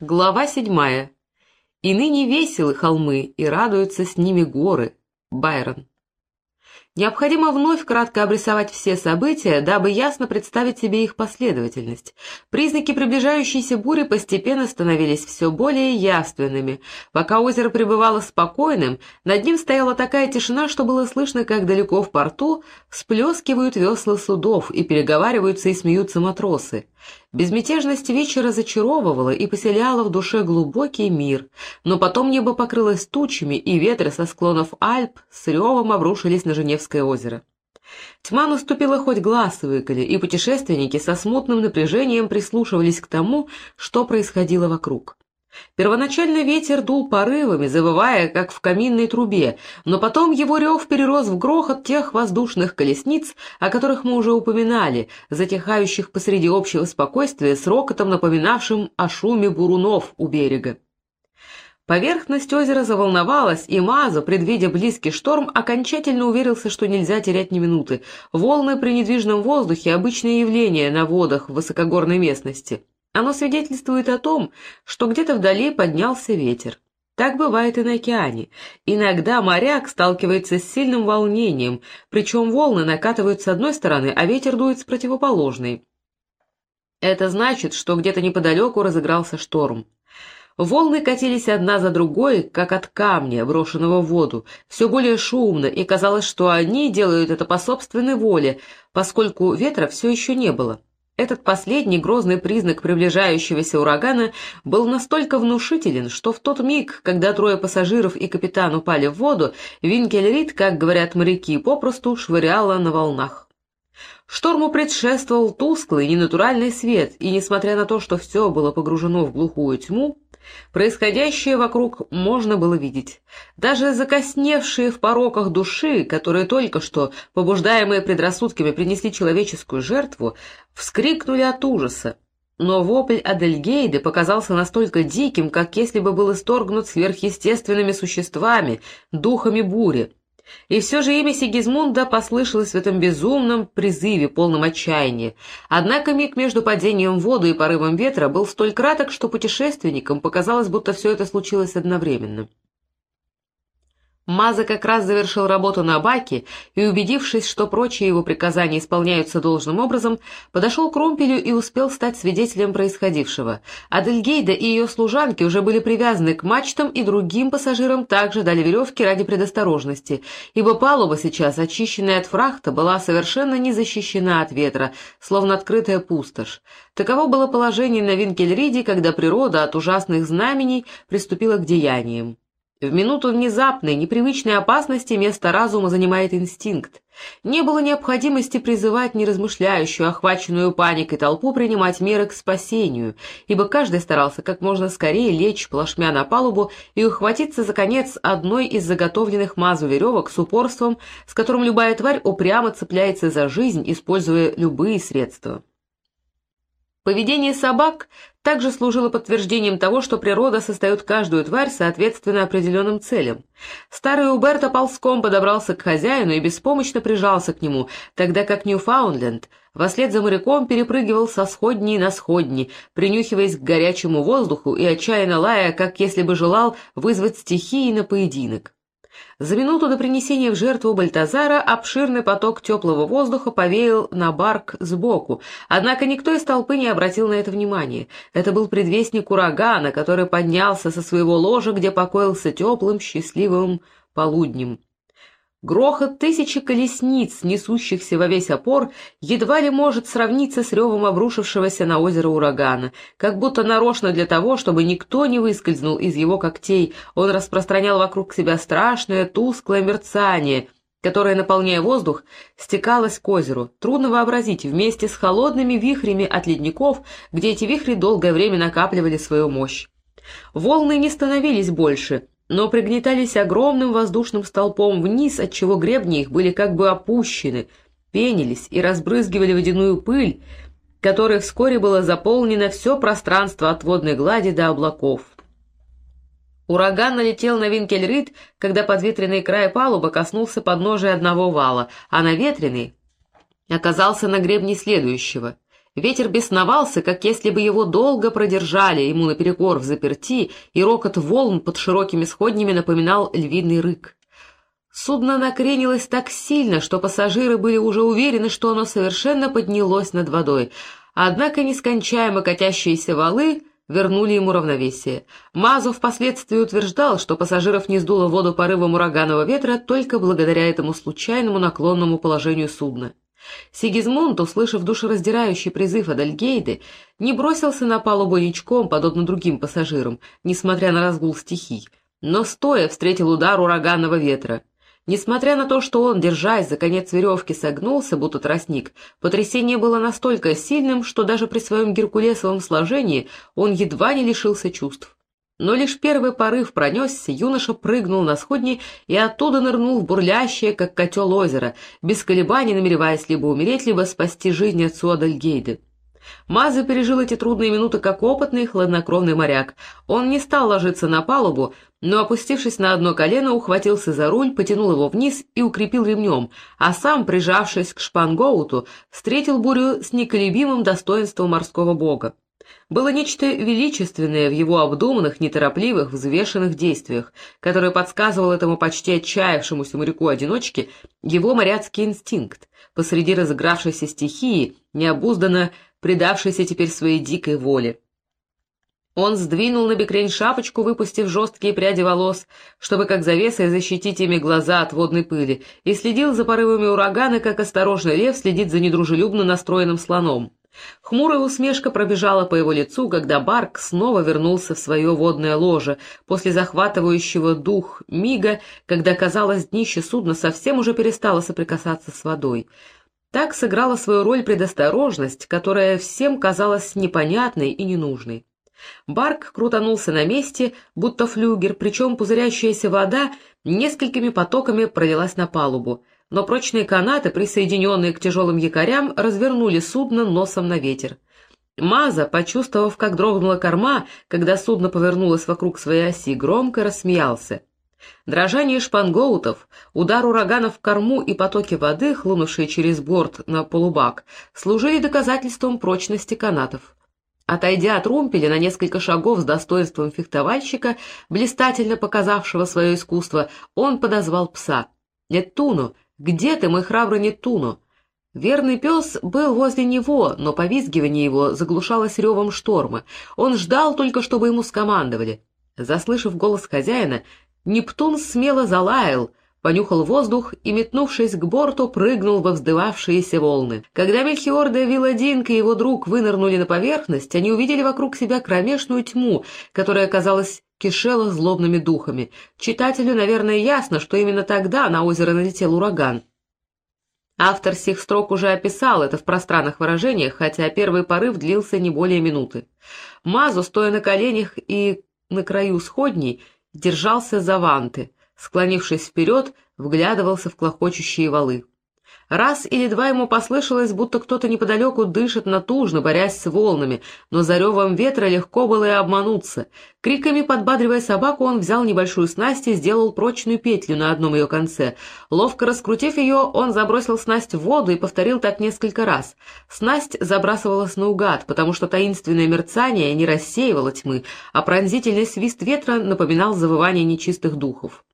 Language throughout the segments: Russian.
Глава седьмая. «И ныне веселы холмы, и радуются с ними горы». Байрон. Необходимо вновь кратко обрисовать все события, дабы ясно представить себе их последовательность. Признаки приближающейся бури постепенно становились все более явственными. Пока озеро пребывало спокойным, над ним стояла такая тишина, что было слышно, как далеко в порту всплескивают весла судов и переговариваются и смеются матросы. Безмятежность вечера зачаровывала и поселяла в душе глубокий мир, но потом небо покрылось тучами, и ветры со склонов Альп с ревом обрушились на Женевское озеро. Тьма наступила хоть глаз выколи, и путешественники со смутным напряжением прислушивались к тому, что происходило вокруг. Первоначально ветер дул порывами, завывая, как в каминной трубе, но потом его рев перерос в грохот тех воздушных колесниц, о которых мы уже упоминали, затихающих посреди общего спокойствия с рокотом, напоминавшим о шуме бурунов у берега. Поверхность озера заволновалась, и Мазо, предвидя близкий шторм, окончательно уверился, что нельзя терять ни минуты. Волны при недвижном воздухе — обычное явление на водах в высокогорной местности. Оно свидетельствует о том, что где-то вдали поднялся ветер. Так бывает и на океане. Иногда моряк сталкивается с сильным волнением, причем волны накатывают с одной стороны, а ветер дует с противоположной. Это значит, что где-то неподалеку разыгрался шторм. Волны катились одна за другой, как от камня, брошенного в воду, все более шумно, и казалось, что они делают это по собственной воле, поскольку ветра все еще не было. Этот последний грозный признак приближающегося урагана был настолько внушителен, что в тот миг, когда трое пассажиров и капитан упали в воду, Винкельрид, как говорят моряки, попросту швыряла на волнах. Шторму предшествовал тусклый, ненатуральный свет, и, несмотря на то, что все было погружено в глухую тьму, Происходящее вокруг можно было видеть. Даже закосневшие в пороках души, которые только что, побуждаемые предрассудками, принесли человеческую жертву, вскрикнули от ужаса. Но вопль Адельгейды показался настолько диким, как если бы был исторгнут сверхъестественными существами, духами бури. И все же имя Сигизмунда послышалось в этом безумном призыве, полном отчаяния. Однако миг между падением в воду и порывом ветра был столь краток, что путешественникам показалось, будто все это случилось одновременно. Маза как раз завершил работу на баке и, убедившись, что прочие его приказания исполняются должным образом, подошел к Румпелю и успел стать свидетелем происходившего. Адельгейда и ее служанки уже были привязаны к мачтам, и другим пассажирам также дали веревки ради предосторожности, ибо палуба сейчас, очищенная от фрахта, была совершенно не защищена от ветра, словно открытая пустошь. Таково было положение на Винкельриде, когда природа от ужасных знамений приступила к деяниям. В минуту внезапной, непривычной опасности место разума занимает инстинкт. Не было необходимости призывать неразмышляющую, охваченную паникой толпу принимать меры к спасению, ибо каждый старался как можно скорее лечь плашмя на палубу и ухватиться за конец одной из заготовленных мазу веревок с упорством, с которым любая тварь упрямо цепляется за жизнь, используя любые средства. Поведение собак также служило подтверждением того, что природа создает каждую тварь соответственно определенным целям. Старый Уберто ползком подобрался к хозяину и беспомощно прижался к нему, тогда как Ньюфаундленд вслед за моряком перепрыгивал со сходни на сходни, принюхиваясь к горячему воздуху и отчаянно лая, как если бы желал вызвать стихии на поединок. За минуту до принесения в жертву Бальтазара обширный поток теплого воздуха повеял на барк сбоку, однако никто из толпы не обратил на это внимания. Это был предвестник урагана, который поднялся со своего ложа, где покоился теплым, счастливым полуднем. Грохот тысячи колесниц, несущихся во весь опор, едва ли может сравниться с ревом обрушившегося на озеро урагана. Как будто нарочно для того, чтобы никто не выскользнул из его когтей, он распространял вокруг себя страшное тусклое мерцание, которое, наполняя воздух, стекалось к озеру. Трудно вообразить, вместе с холодными вихрями от ледников, где эти вихри долгое время накапливали свою мощь. Волны не становились больше — но пригнетались огромным воздушным столпом вниз, отчего гребни их были как бы опущены, пенились и разбрызгивали водяную пыль, которой вскоре было заполнено все пространство от водной глади до облаков. Ураган налетел на Винкельрид, когда подветренный край палубы коснулся подножия одного вала, а наветренный оказался на гребне следующего — Ветер бесновался, как если бы его долго продержали ему наперекор в заперти, и рокот волн под широкими сходнями напоминал львиный рык. Судно накренилось так сильно, что пассажиры были уже уверены, что оно совершенно поднялось над водой, однако нескончаемо катящиеся валы вернули ему равновесие. Мазу впоследствии утверждал, что пассажиров не сдуло воду порывом ураганного ветра только благодаря этому случайному наклонному положению судна. Сигизмунд, услышав душераздирающий призыв Адальгейды, не бросился на палубу ничком, подобно другим пассажирам, несмотря на разгул стихий, но стоя встретил удар ураганного ветра. Несмотря на то, что он, держась за конец веревки, согнулся, будто тростник, потрясение было настолько сильным, что даже при своем геркулесовом сложении он едва не лишился чувств. Но лишь первый порыв пронесся, юноша прыгнул на сходни и оттуда нырнул в бурлящее, как котел озера, без колебаний намереваясь либо умереть, либо спасти жизнь отцу Адальгейды. Маза пережил эти трудные минуты как опытный хладнокровный моряк. Он не стал ложиться на палубу, но, опустившись на одно колено, ухватился за руль, потянул его вниз и укрепил ремнем, а сам, прижавшись к шпангоуту, встретил бурю с неколебимым достоинством морского бога. Было нечто величественное в его обдуманных, неторопливых, взвешенных действиях, которое подсказывал этому почти отчаявшемуся моряку-одиночке его моряцкий инстинкт, посреди разыгравшейся стихии, необузданно предавшейся теперь своей дикой воле. Он сдвинул на бекрень шапочку, выпустив жесткие пряди волос, чтобы как завесой защитить ими глаза от водной пыли, и следил за порывами урагана, как осторожный лев следит за недружелюбно настроенным слоном. Хмурая усмешка пробежала по его лицу, когда Барк снова вернулся в свое водное ложе, после захватывающего дух мига, когда, казалось, днище судна совсем уже перестало соприкасаться с водой. Так сыграла свою роль предосторожность, которая всем казалась непонятной и ненужной. Барк крутанулся на месте, будто флюгер, причем пузырящаяся вода несколькими потоками пролилась на палубу, но прочные канаты, присоединенные к тяжелым якорям, развернули судно носом на ветер. Маза, почувствовав, как дрогнула корма, когда судно повернулось вокруг своей оси, громко рассмеялся. Дрожание шпангоутов, удар ураганов в корму и потоки воды, хлынувшие через борт на полубак, служили доказательством прочности канатов. Отойдя от румпеля на несколько шагов с достоинством фехтовальщика, блистательно показавшего свое искусство, он подозвал пса. «Неттуну! Где ты, мой храбрый Неттуну?» Верный пес был возле него, но повизгивание его заглушалось ревом шторма. Он ждал только, чтобы ему скомандовали. Заслышав голос хозяина, Нептун смело залаял, понюхал воздух и, метнувшись к борту, прыгнул во вздывавшиеся волны. Когда Мельхиор де Виладинг и его друг вынырнули на поверхность, они увидели вокруг себя кромешную тьму, которая, казалось, кишела злобными духами. Читателю, наверное, ясно, что именно тогда на озеро налетел ураган. Автор сих строк уже описал это в пространных выражениях, хотя первый порыв длился не более минуты. Мазу, стоя на коленях и на краю сходней, держался за ванты — склонившись вперед, вглядывался в клохочущие валы. Раз или два ему послышалось, будто кто-то неподалеку дышит натужно, борясь с волнами, но за ревом ветра легко было и обмануться. Криками подбадривая собаку, он взял небольшую снасть и сделал прочную петлю на одном ее конце. Ловко раскрутив ее, он забросил снасть в воду и повторил так несколько раз. Снасть забрасывалась наугад, потому что таинственное мерцание не рассеивало тьмы, а пронзительный свист ветра напоминал завывание нечистых духов.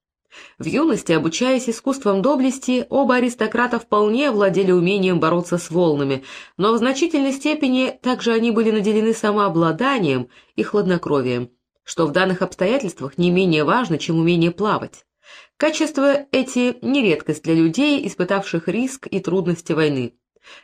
В юности, обучаясь искусствам доблести, оба аристократа вполне владели умением бороться с волнами, но в значительной степени также они были наделены самообладанием и хладнокровием, что в данных обстоятельствах не менее важно, чем умение плавать. Качества эти не редкость для людей, испытавших риск и трудности войны.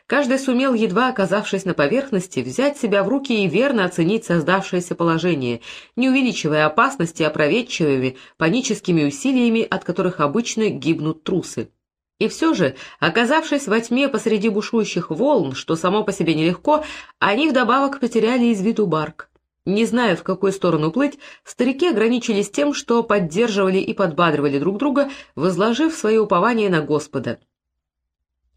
Каждый сумел, едва оказавшись на поверхности, взять себя в руки и верно оценить создавшееся положение, не увеличивая опасности опроветчивыми, паническими усилиями, от которых обычно гибнут трусы. И все же, оказавшись во тьме посреди бушующих волн, что само по себе нелегко, они вдобавок потеряли из виду барк. Не зная, в какую сторону плыть, старики ограничились тем, что поддерживали и подбадривали друг друга, возложив свое упование на Господа —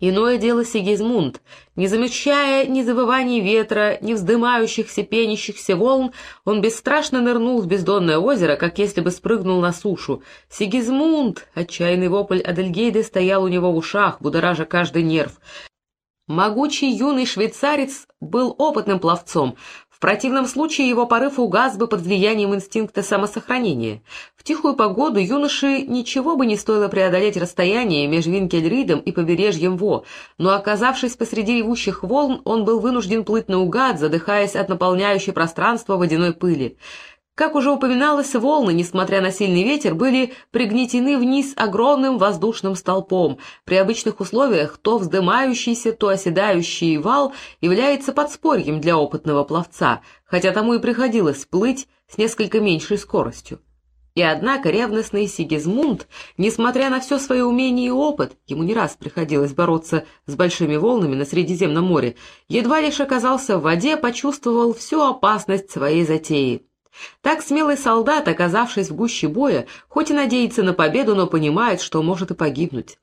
Иное дело Сигизмунд. Не замечая ни завываний ветра, ни вздымающихся, пенящихся волн, он бесстрашно нырнул в бездонное озеро, как если бы спрыгнул на сушу. «Сигизмунд!» — отчаянный вопль Адельгейды стоял у него в ушах, будоража каждый нерв. Могучий юный швейцарец был опытным пловцом, противном случае его порыв угас бы под влиянием инстинкта самосохранения. В тихую погоду юноше ничего бы не стоило преодолеть расстояние между Винкельридом и побережьем Во, но, оказавшись посреди ревущих волн, он был вынужден плыть наугад, задыхаясь от наполняющей пространство водяной пыли. Как уже упоминалось, волны, несмотря на сильный ветер, были пригнетены вниз огромным воздушным столпом. При обычных условиях то вздымающийся, то оседающий вал является подспорьем для опытного пловца, хотя тому и приходилось плыть с несколько меньшей скоростью. И однако ревностный Сигизмунд, несмотря на все свое умение и опыт, ему не раз приходилось бороться с большими волнами на Средиземном море, едва лишь оказался в воде, почувствовал всю опасность своей затеи. Так смелый солдат, оказавшись в гуще боя, хоть и надеется на победу, но понимает, что может и погибнуть.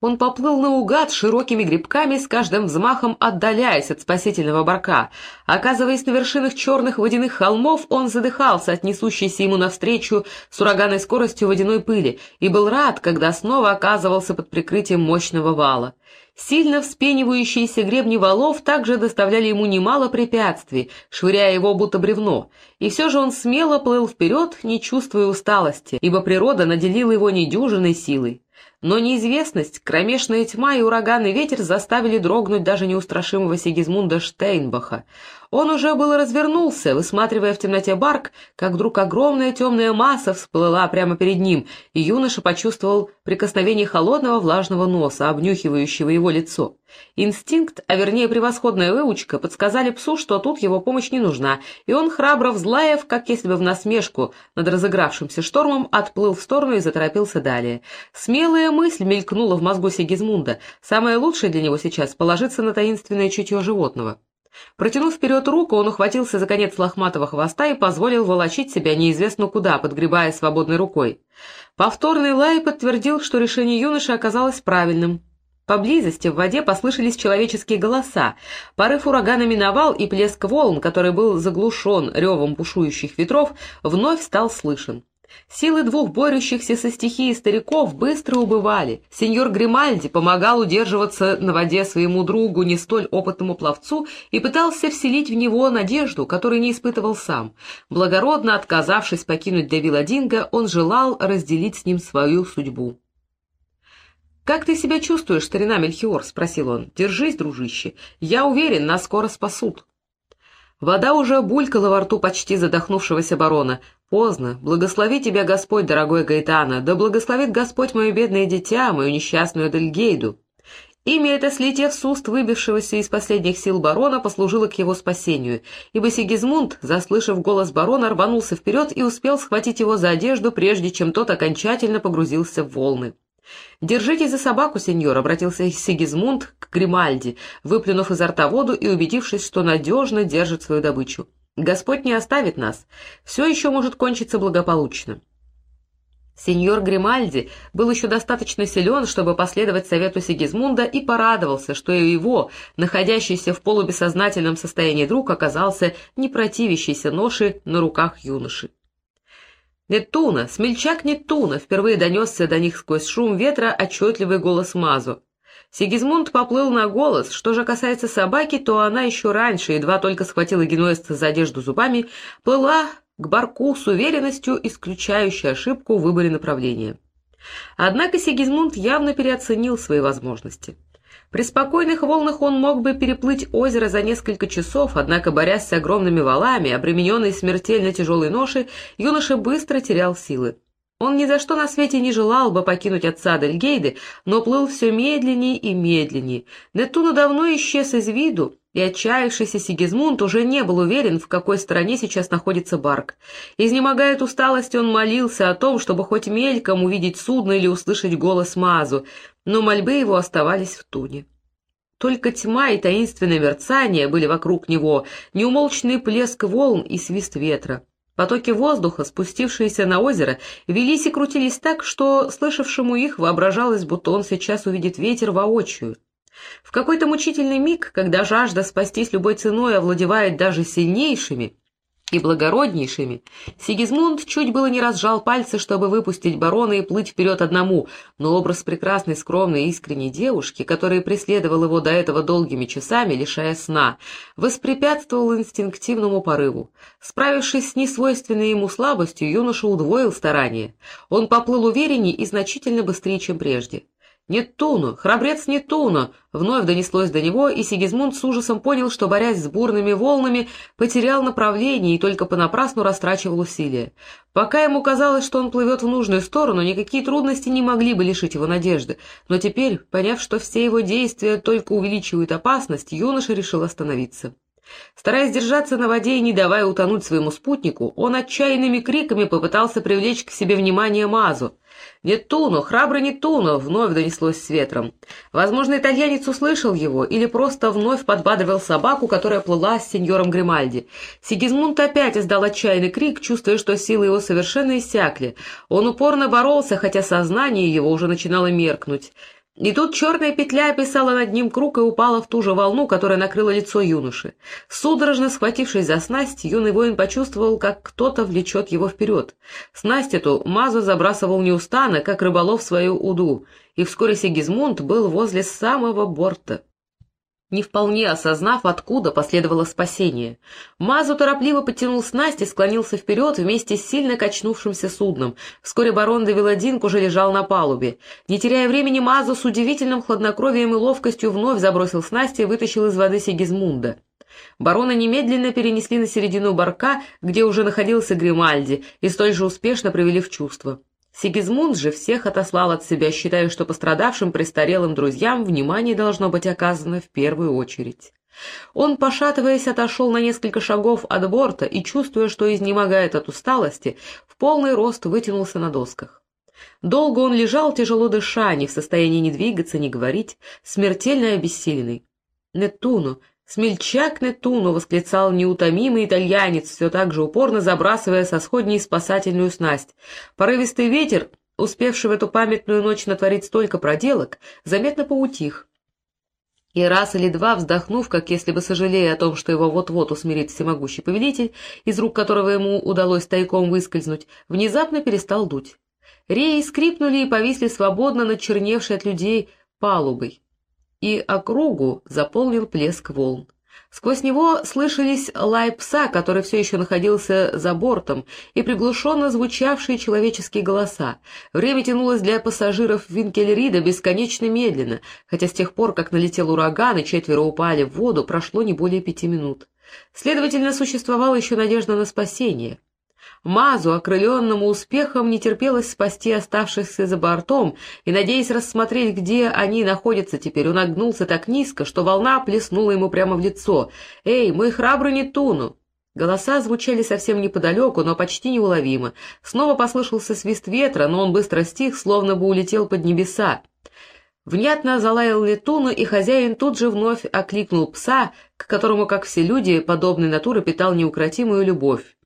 Он поплыл наугад широкими грибками, с каждым взмахом отдаляясь от спасительного барка. Оказываясь на вершинах черных водяных холмов, он задыхался от несущейся ему навстречу с ураганной скоростью водяной пыли и был рад, когда снова оказывался под прикрытием мощного вала. Сильно вспенивающиеся гребни валов также доставляли ему немало препятствий, швыряя его будто бревно, и все же он смело плыл вперед, не чувствуя усталости, ибо природа наделила его недюжиной силой. Но неизвестность, кромешная тьма и ураганный ветер заставили дрогнуть даже неустрашимого Сигизмунда Штейнбаха. Он уже было развернулся, высматривая в темноте барк, как вдруг огромная темная масса всплыла прямо перед ним, и юноша почувствовал прикосновение холодного влажного носа, обнюхивающего его лицо. Инстинкт, а вернее превосходная выучка, подсказали псу, что тут его помощь не нужна, и он, храбро взлаев, как если бы в насмешку над разыгравшимся штормом, отплыл в сторону и заторопился далее. Смелая мысль мелькнула в мозгу Сигизмунда. Самое лучшее для него сейчас — положиться на таинственное чутье животного. Протянув вперед руку, он ухватился за конец лохматого хвоста и позволил волочить себя неизвестно куда, подгребая свободной рукой. Повторный лай подтвердил, что решение юноши оказалось правильным. Поблизости в воде послышались человеческие голоса. Порыв урагана миновал, и плеск волн, который был заглушен ревом бушующих ветров, вновь стал слышен. Силы двух борющихся со стихией стариков быстро убывали. Сеньор Гримальди помогал удерживаться на воде своему другу, не столь опытному пловцу, и пытался вселить в него надежду, которую не испытывал сам. Благородно отказавшись покинуть Девила Динго, он желал разделить с ним свою судьбу. «Как ты себя чувствуешь, старина Мельхиор?» — спросил он. «Держись, дружище. Я уверен, нас скоро спасут». Вода уже булькала во рту почти задохнувшегося барона. «Поздно. Благослови тебя Господь, дорогой Гаэтана. Да благословит Господь мое бедное дитя, мою несчастную Дельгейду». Имя это, слетев с уст выбившегося из последних сил барона, послужило к его спасению, ибо Сигизмунд, заслышав голос барона, рванулся вперед и успел схватить его за одежду, прежде чем тот окончательно погрузился в волны. «Держите за собаку, сеньор», — обратился Сигизмунд к Гримальди, выплюнув изо рта воду и убедившись, что надежно держит свою добычу. «Господь не оставит нас. Все еще может кончиться благополучно». Сеньор Гримальди был еще достаточно силен, чтобы последовать совету Сигизмунда, и порадовался, что и его, находящийся в полубессознательном состоянии друг, оказался не противящийся ноши на руках юноши. «Нетуна! Смельчак Нетуна!» Впервые донесся до них сквозь шум ветра отчетливый голос Мазу. Сигизмунд поплыл на голос. Что же касается собаки, то она еще раньше, едва только схватила генуэзца за одежду зубами, плыла к барку с уверенностью, исключающей ошибку в выборе направления. Однако Сигизмунд явно переоценил свои возможности. При спокойных волнах он мог бы переплыть озеро за несколько часов, однако, борясь с огромными валами, обремененный смертельно тяжелой ношей, юноша быстро терял силы. Он ни за что на свете не желал бы покинуть отца Дельгейды, но плыл все медленнее и медленнее. Нетуна давно исчез из виду, и отчаявшийся Сигизмунд уже не был уверен, в какой стороне сейчас находится Барк. Изнемогая от усталости, он молился о том, чтобы хоть мельком увидеть судно или услышать голос Мазу, но мольбы его оставались в туне. Только тьма и таинственное мерцание были вокруг него, неумолчный плеск волн и свист ветра. Потоки воздуха, спустившиеся на озеро, велись и крутились так, что слышавшему их воображалось, будто он сейчас увидит ветер воочию. В какой-то мучительный миг, когда жажда спастись любой ценой овладевает даже сильнейшими, и благороднейшими, Сигизмунд чуть было не разжал пальцы, чтобы выпустить барона и плыть вперед одному, но образ прекрасной, скромной искренней девушки, которая преследовал его до этого долгими часами, лишая сна, воспрепятствовал инстинктивному порыву. Справившись с несвойственной ему слабостью, юноша удвоил старания. Он поплыл уверенней и значительно быстрее, чем прежде. «Нетуну! Храбрец Нетуну!» Вновь донеслось до него, и Сигизмунд с ужасом понял, что, борясь с бурными волнами, потерял направление и только понапрасну растрачивал усилия. Пока ему казалось, что он плывет в нужную сторону, никакие трудности не могли бы лишить его надежды, но теперь, поняв, что все его действия только увеличивают опасность, юноша решил остановиться. Стараясь держаться на воде и не давая утонуть своему спутнику, он отчаянными криками попытался привлечь к себе внимание Мазу. «Нетуно! Храбрый Нетуно!» — вновь донеслось с ветром. Возможно, итальянец услышал его или просто вновь подбадривал собаку, которая плыла с сеньором Гримальди. Сигизмунд опять издал отчаянный крик, чувствуя, что силы его совершенно иссякли. Он упорно боролся, хотя сознание его уже начинало меркнуть. И тут черная петля описала над ним круг и упала в ту же волну, которая накрыла лицо юноши. Судорожно схватившись за снасть, юный воин почувствовал, как кто-то влечет его вперед. Снасть эту Мазу забрасывал неустанно, как рыболов свою уду, и вскоре Сигизмунд был возле самого борта не вполне осознав, откуда последовало спасение. Мазу торопливо подтянул снасть и склонился вперед вместе с сильно качнувшимся судном. Вскоре барон де Виладинг уже лежал на палубе. Не теряя времени, Мазу с удивительным хладнокровием и ловкостью вновь забросил снасть и вытащил из воды Сигизмунда. Барона немедленно перенесли на середину барка, где уже находился Гримальди, и столь же успешно привели в чувство. Сигизмунд же всех отослал от себя, считая, что пострадавшим престарелым друзьям внимание должно быть оказано в первую очередь. Он, пошатываясь, отошел на несколько шагов от борта и, чувствуя, что изнемогает от усталости, в полный рост вытянулся на досках. Долго он лежал, тяжело дыша, не в состоянии ни двигаться, ни говорить, смертельно обессиленный. «Нетуну, «Смельчак Нетуну!» — восклицал неутомимый итальянец, все так же упорно забрасывая со сходней спасательную снасть. Порывистый ветер, успевший в эту памятную ночь натворить столько проделок, заметно поутих. И раз или два, вздохнув, как если бы сожалея о том, что его вот-вот усмирит всемогущий повелитель, из рук которого ему удалось тайком выскользнуть, внезапно перестал дуть. Реи скрипнули и повисли свободно над черневшей от людей палубой и округу заполнил плеск волн. Сквозь него слышались лай пса, который все еще находился за бортом, и приглушенно звучавшие человеческие голоса. Время тянулось для пассажиров Винкельрида бесконечно медленно, хотя с тех пор, как налетел ураган и четверо упали в воду, прошло не более пяти минут. Следовательно, существовала еще надежда на спасение. Мазу, окрыленному успехом, не терпелось спасти оставшихся за бортом, и, надеясь рассмотреть, где они находятся теперь, он огнулся так низко, что волна плеснула ему прямо в лицо. «Эй, мой храбрый Нетуну!» Голоса звучали совсем неподалеку, но почти неуловимо. Снова послышался свист ветра, но он быстро стих, словно бы улетел под небеса. Внятно залаял Летуну, и хозяин тут же вновь окликнул пса, к которому, как все люди, подобной натуры питал неукротимую любовь.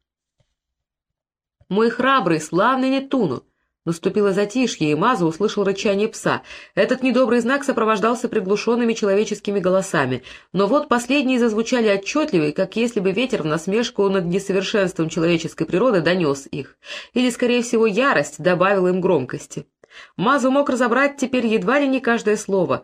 «Мой храбрый, славный Нетуну!» Наступило затишье, и Маза услышал рычание пса. Этот недобрый знак сопровождался приглушенными человеческими голосами, но вот последние зазвучали отчетливее, как если бы ветер в насмешку над несовершенством человеческой природы донес их. Или, скорее всего, ярость добавила им громкости. Мазу мог разобрать теперь едва ли не каждое слово.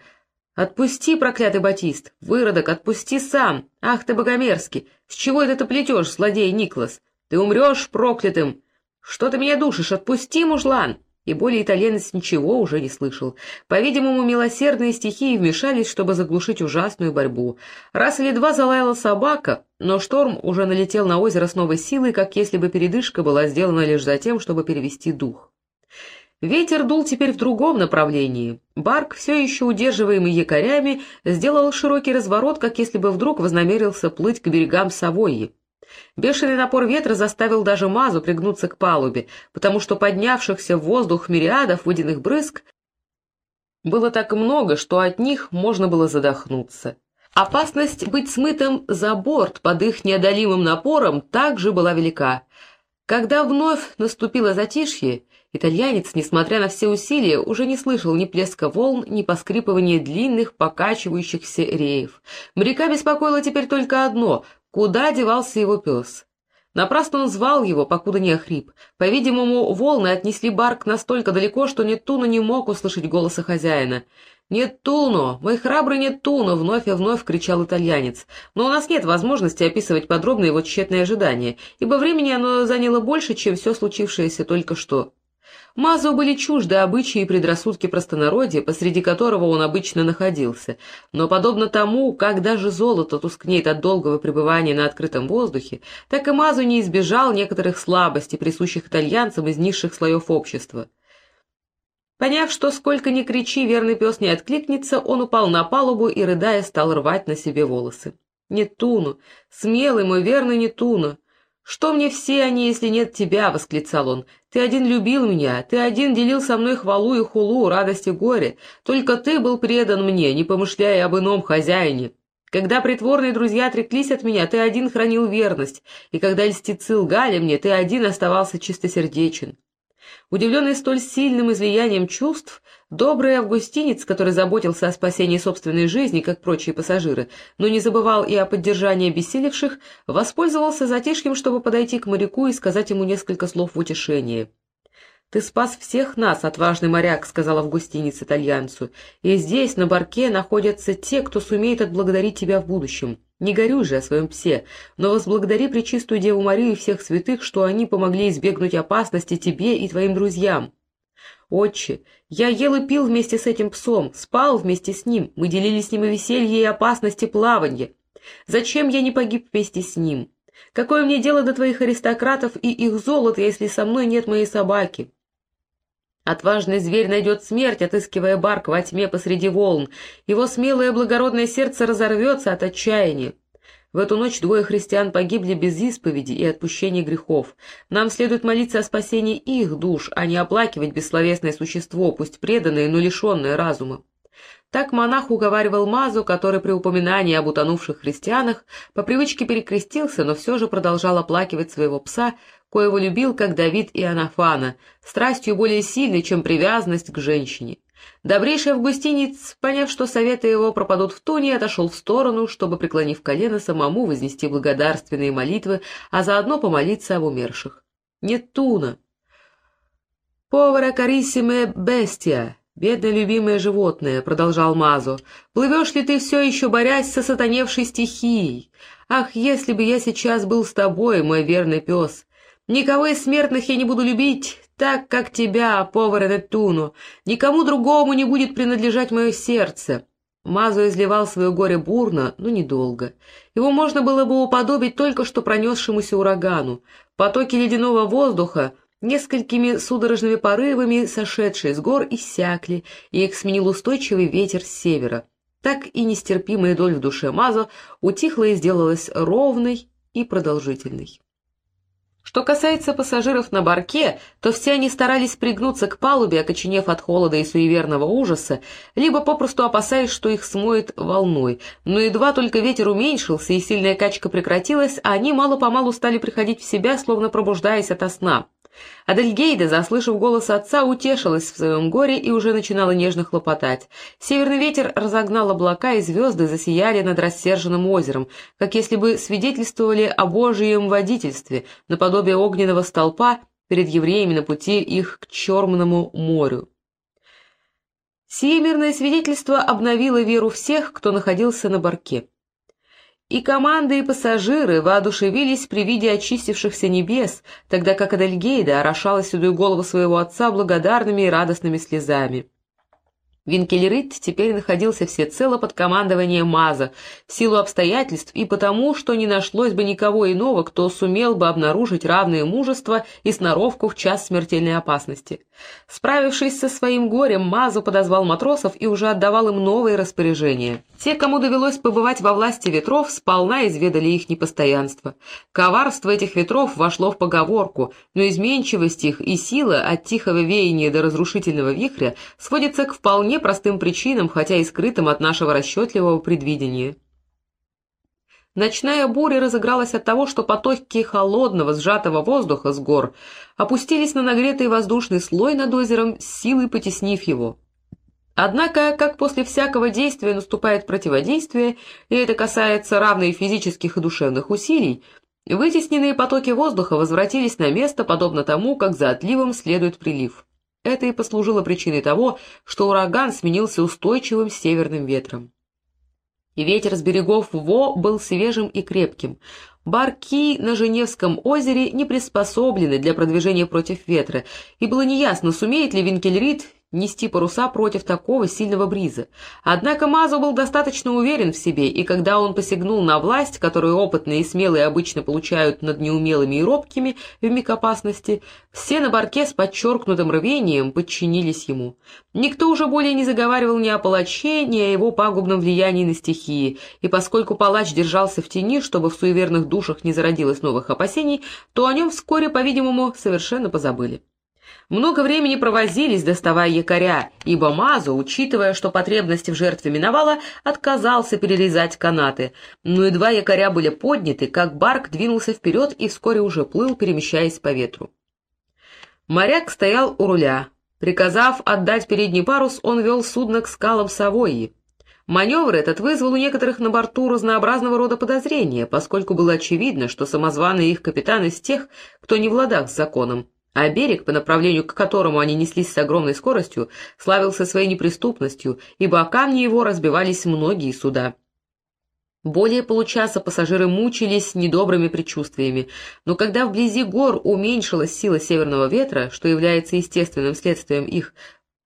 «Отпусти, проклятый Батист! Выродок, отпусти сам! Ах ты богомерзкий! С чего это ты плетешь, злодей Никлас? Ты умрешь проклятым!» «Что ты меня душишь? Отпусти, мужлан!» И более итальянец ничего уже не слышал. По-видимому, милосердные стихии вмешались, чтобы заглушить ужасную борьбу. Раз или два залаяла собака, но шторм уже налетел на озеро с новой силой, как если бы передышка была сделана лишь за тем, чтобы перевести дух. Ветер дул теперь в другом направлении. Барк, все еще удерживаемый якорями, сделал широкий разворот, как если бы вдруг вознамерился плыть к берегам Савойи. Бешеный напор ветра заставил даже Мазу пригнуться к палубе, потому что поднявшихся в воздух мириадов водяных брызг было так много, что от них можно было задохнуться. Опасность быть смытым за борт под их неодолимым напором также была велика. Когда вновь наступило затишье, итальянец, несмотря на все усилия, уже не слышал ни плеска волн, ни поскрипывания длинных покачивающихся реев. Моряка беспокоило теперь только одно Куда девался его пес? Напрасно он звал его, покуда не охрип. По-видимому, волны отнесли барк настолько далеко, что Нетуно не мог услышать голоса хозяина. «Нетуно! Мой храбрый Нетуно!» — вновь и вновь кричал итальянец. Но у нас нет возможности описывать подробно его тщетные ожидания, ибо времени оно заняло больше, чем все случившееся только что. Мазу были чужды обычаи и предрассудки простонародья, посреди которого он обычно находился, но подобно тому, как даже золото тускнеет от долгого пребывания на открытом воздухе, так и Мазу не избежал некоторых слабостей, присущих итальянцам из низших слоев общества. Поняв, что сколько ни кричи, верный пес не откликнется, он упал на палубу и, рыдая, стал рвать на себе волосы. «Нетуну! Смелый мой верный Нетуну! «Что мне все они, если нет тебя?» — восклицал он. «Ты один любил меня, ты один делил со мной хвалу и хулу, радость и горе. Только ты был предан мне, не помышляя об ином хозяине. Когда притворные друзья отреклись от меня, ты один хранил верность, и когда льстецы лгали мне, ты один оставался чистосердечен. Удивленный столь сильным излиянием чувств, добрый августинец, который заботился о спасении собственной жизни, как прочие пассажиры, но не забывал и о поддержании обессилевших, воспользовался затишьем, чтобы подойти к моряку и сказать ему несколько слов в утешение. «Ты спас всех нас, отважный моряк», — сказал августинец итальянцу, «и здесь, на барке, находятся те, кто сумеет отблагодарить тебя в будущем. Не горюй же о своем псе, но возблагодари Пречистую Деву Марию и всех святых, что они помогли избегнуть опасности тебе и твоим друзьям. Отче, я ел и пил вместе с этим псом, спал вместе с ним, мы делили с ним и веселье, и опасности плавания. Зачем я не погиб вместе с ним? Какое мне дело до твоих аристократов и их золота, если со мной нет моей собаки?» Отважный зверь найдет смерть, отыскивая барк во тьме посреди волн. Его смелое благородное сердце разорвется от отчаяния. В эту ночь двое христиан погибли без исповеди и отпущения грехов. Нам следует молиться о спасении их душ, а не оплакивать бессловесное существо, пусть преданное, но лишенное разума. Так монах уговаривал Мазу, который при упоминании об утонувших христианах по привычке перекрестился, но все же продолжал оплакивать своего пса, коего любил, как Давид и Анафана, страстью более сильной, чем привязанность к женщине. Добрейший августинец, поняв, что советы его пропадут в туне, отошел в сторону, чтобы, преклонив колено, самому вознести благодарственные молитвы, а заодно помолиться об умерших. «Нет туна!» «Повара кариссиме бестия!» «Бедное любимое животное», — продолжал Мазо, — «плывешь ли ты все еще, борясь со сатаневшей стихией? Ах, если бы я сейчас был с тобой, мой верный пес! Никого из смертных я не буду любить так, как тебя, повара Нетуну. Никому другому не будет принадлежать мое сердце». Мазо изливал свое горе бурно, но недолго. Его можно было бы уподобить только что пронесшемуся урагану. Потоки ледяного воздуха Несколькими судорожными порывами, сошедшие с гор, иссякли, и их сменил устойчивый ветер с севера. Так и нестерпимая доль в душе Мазо утихла и сделалась ровной и продолжительной. Что касается пассажиров на барке, то все они старались пригнуться к палубе, окоченев от холода и суеверного ужаса, либо попросту опасаясь, что их смоет волной. Но едва только ветер уменьшился и сильная качка прекратилась, они мало-помалу стали приходить в себя, словно пробуждаясь ото сна. Адельгейда, заслышав голос отца, утешилась в своем горе и уже начинала нежно хлопотать. Северный ветер разогнал облака, и звезды засияли над рассерженным озером, как если бы свидетельствовали о Божьем водительстве, наподобие огненного столпа перед евреями на пути их к Черному морю. Сие мирное свидетельство обновило веру всех, кто находился на барке. И команды, и пассажиры воодушевились при виде очистившихся небес, тогда как Адельгейда орошала седую голову своего отца благодарными и радостными слезами. Винкелерит теперь находился всецело под командованием Маза, в силу обстоятельств и потому, что не нашлось бы никого иного, кто сумел бы обнаружить равное мужество и сноровку в час смертельной опасности. Справившись со своим горем, Мазу подозвал матросов и уже отдавал им новые распоряжения. Те, кому довелось побывать во власти ветров, сполна изведали их непостоянство. Коварство этих ветров вошло в поговорку, но изменчивость их и сила от тихого веяния до разрушительного вихря сводится к вполне простым причинам, хотя и скрытым от нашего расчетливого предвидения. Ночная буря разыгралась от того, что потоки холодного, сжатого воздуха с гор опустились на нагретый воздушный слой над озером, силой потеснив его. Однако, как после всякого действия наступает противодействие, и это касается равно и физических и душевных усилий, Вытесненные потоки воздуха возвратились на место, подобно тому, как за отливом следует прилив. Это и послужило причиной того, что ураган сменился устойчивым северным ветром. И ветер с берегов Во был свежим и крепким. Барки на Женевском озере не приспособлены для продвижения против ветра, и было неясно, сумеет ли Винкельрид нести паруса против такого сильного бриза. Однако Мазо был достаточно уверен в себе, и когда он посягнул на власть, которую опытные и смелые обычно получают над неумелыми и робкими в миг опасности, все на барке с подчеркнутым рвением подчинились ему. Никто уже более не заговаривал ни о палаче, ни о его пагубном влиянии на стихии, и поскольку палач держался в тени, чтобы в суеверных душах не зародилось новых опасений, то о нем вскоре, по-видимому, совершенно позабыли. Много времени провозились, доставая якоря, ибо Мазу, учитывая, что потребности в жертве миновала, отказался перерезать канаты. Но и два якоря были подняты, как барк двинулся вперед и вскоре уже плыл, перемещаясь по ветру. Моряк стоял у руля. Приказав отдать передний парус, он вел судно к скалам Савойи. Маневр этот вызвал у некоторых на борту разнообразного рода подозрения, поскольку было очевидно, что самозваный их капитан из тех, кто не в ладах с законом, а берег, по направлению к которому они неслись с огромной скоростью, славился своей неприступностью, ибо о камни его разбивались многие суда. Более получаса пассажиры мучились недобрыми предчувствиями, но когда вблизи гор уменьшилась сила северного ветра, что является естественным следствием их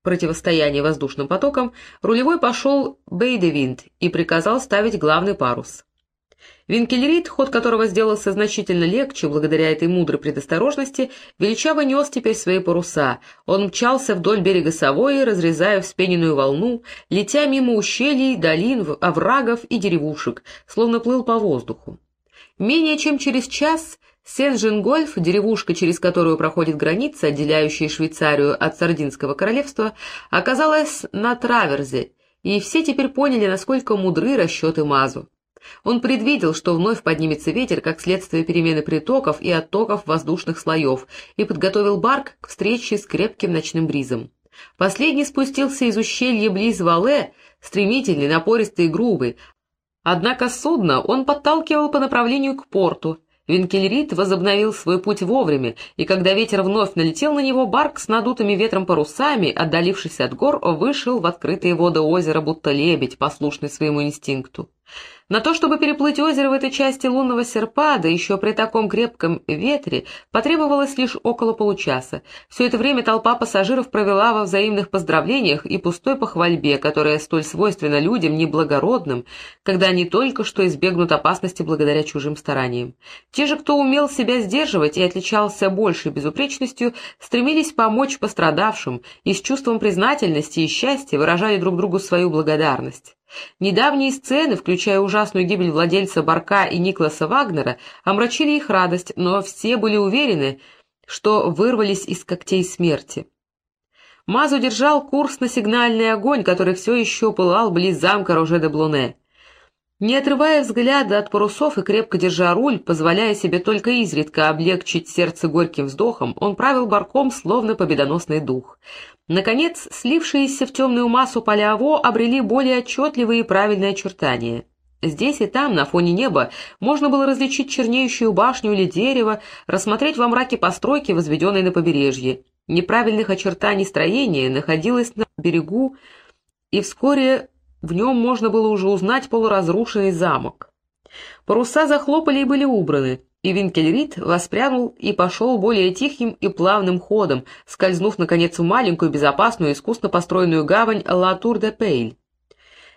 противостояния воздушным потокам, рулевой пошел Бейдевинд и приказал ставить главный парус. Винкельрид, ход которого сделался значительно легче благодаря этой мудрой предосторожности, величаво нес теперь свои паруса. Он мчался вдоль берега Савои, разрезая вспененную волну, летя мимо ущелий, долин, оврагов и деревушек, словно плыл по воздуху. Менее чем через час Сен-Женгольф, деревушка, через которую проходит граница, отделяющая Швейцарию от Сардинского королевства, оказалась на траверзе, и все теперь поняли, насколько мудры расчеты Мазу. Он предвидел, что вновь поднимется ветер как следствие перемены притоков и оттоков воздушных слоев, и подготовил барк к встрече с крепким ночным бризом. Последний спустился из ущелья близ Вале, стремительный, напористый и грубый. Однако судно он подталкивал по направлению к порту. Винкельрид возобновил свой путь вовремя, и когда ветер вновь налетел на него, барк с надутыми ветром парусами, отдалившись от гор, вышел в открытые воды озера, будто лебедь, послушный своему инстинкту. На то, чтобы переплыть озеро в этой части лунного серпа, да еще при таком крепком ветре, потребовалось лишь около получаса. Все это время толпа пассажиров провела во взаимных поздравлениях и пустой похвальбе, которая столь свойственна людям неблагородным, когда они только что избегнут опасности благодаря чужим стараниям. Те же, кто умел себя сдерживать и отличался большей безупречностью, стремились помочь пострадавшим и с чувством признательности и счастья выражали друг другу свою благодарность. Недавние сцены, включая ужасную гибель владельца Барка и Никласа Вагнера, омрачили их радость, но все были уверены, что вырвались из когтей смерти. Маз удержал курс на сигнальный огонь, который все еще пылал близ замка Роже-де-Блуне. Не отрывая взгляда от парусов и крепко держа руль, позволяя себе только изредка облегчить сердце горьким вздохом, он правил барком, словно победоносный дух. Наконец, слившиеся в темную массу поля Во обрели более отчетливые и правильные очертания. Здесь и там, на фоне неба, можно было различить чернеющую башню или дерево, рассмотреть во мраке постройки, возведенные на побережье. Неправильных очертаний строения находилось на берегу, и вскоре в нем можно было уже узнать полуразрушенный замок. Паруса захлопали и были убраны, и Винкельрид воспрянул и пошел более тихим и плавным ходом, скользнув, наконец, в маленькую, безопасную, искусно построенную гавань Ла-Тур-де-Пейль.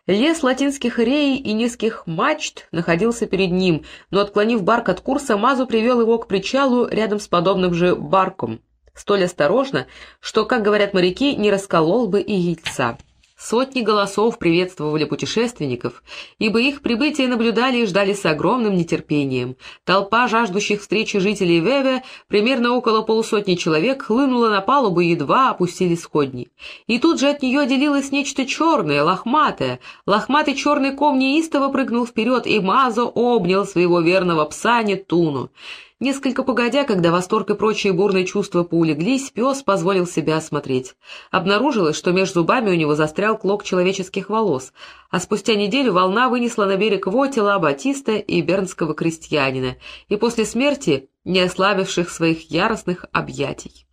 Лес латинских рей и низких мачт находился перед ним, но, отклонив барк от курса, Мазу привел его к причалу рядом с подобным же барком, столь осторожно, что, как говорят моряки, не расколол бы и яйца. Сотни голосов приветствовали путешественников, ибо их прибытие наблюдали и ждали с огромным нетерпением. Толпа жаждущих встречи жителей Веве, примерно около полусотни человек, хлынула на палубу, едва опустили сходни. И тут же от нее отделилось нечто черное, лохматое. Лохматый черный ком неистово прыгнул вперед, и Мазо обнял своего верного пса Нетуну. Несколько погодя, когда восторг и прочие бурные чувства поулеглись, пес позволил себя осмотреть. Обнаружилось, что между зубами у него застрял клок человеческих волос, а спустя неделю волна вынесла на берег его тела Батиста и бернского крестьянина, и после смерти не ослабивших своих яростных объятий.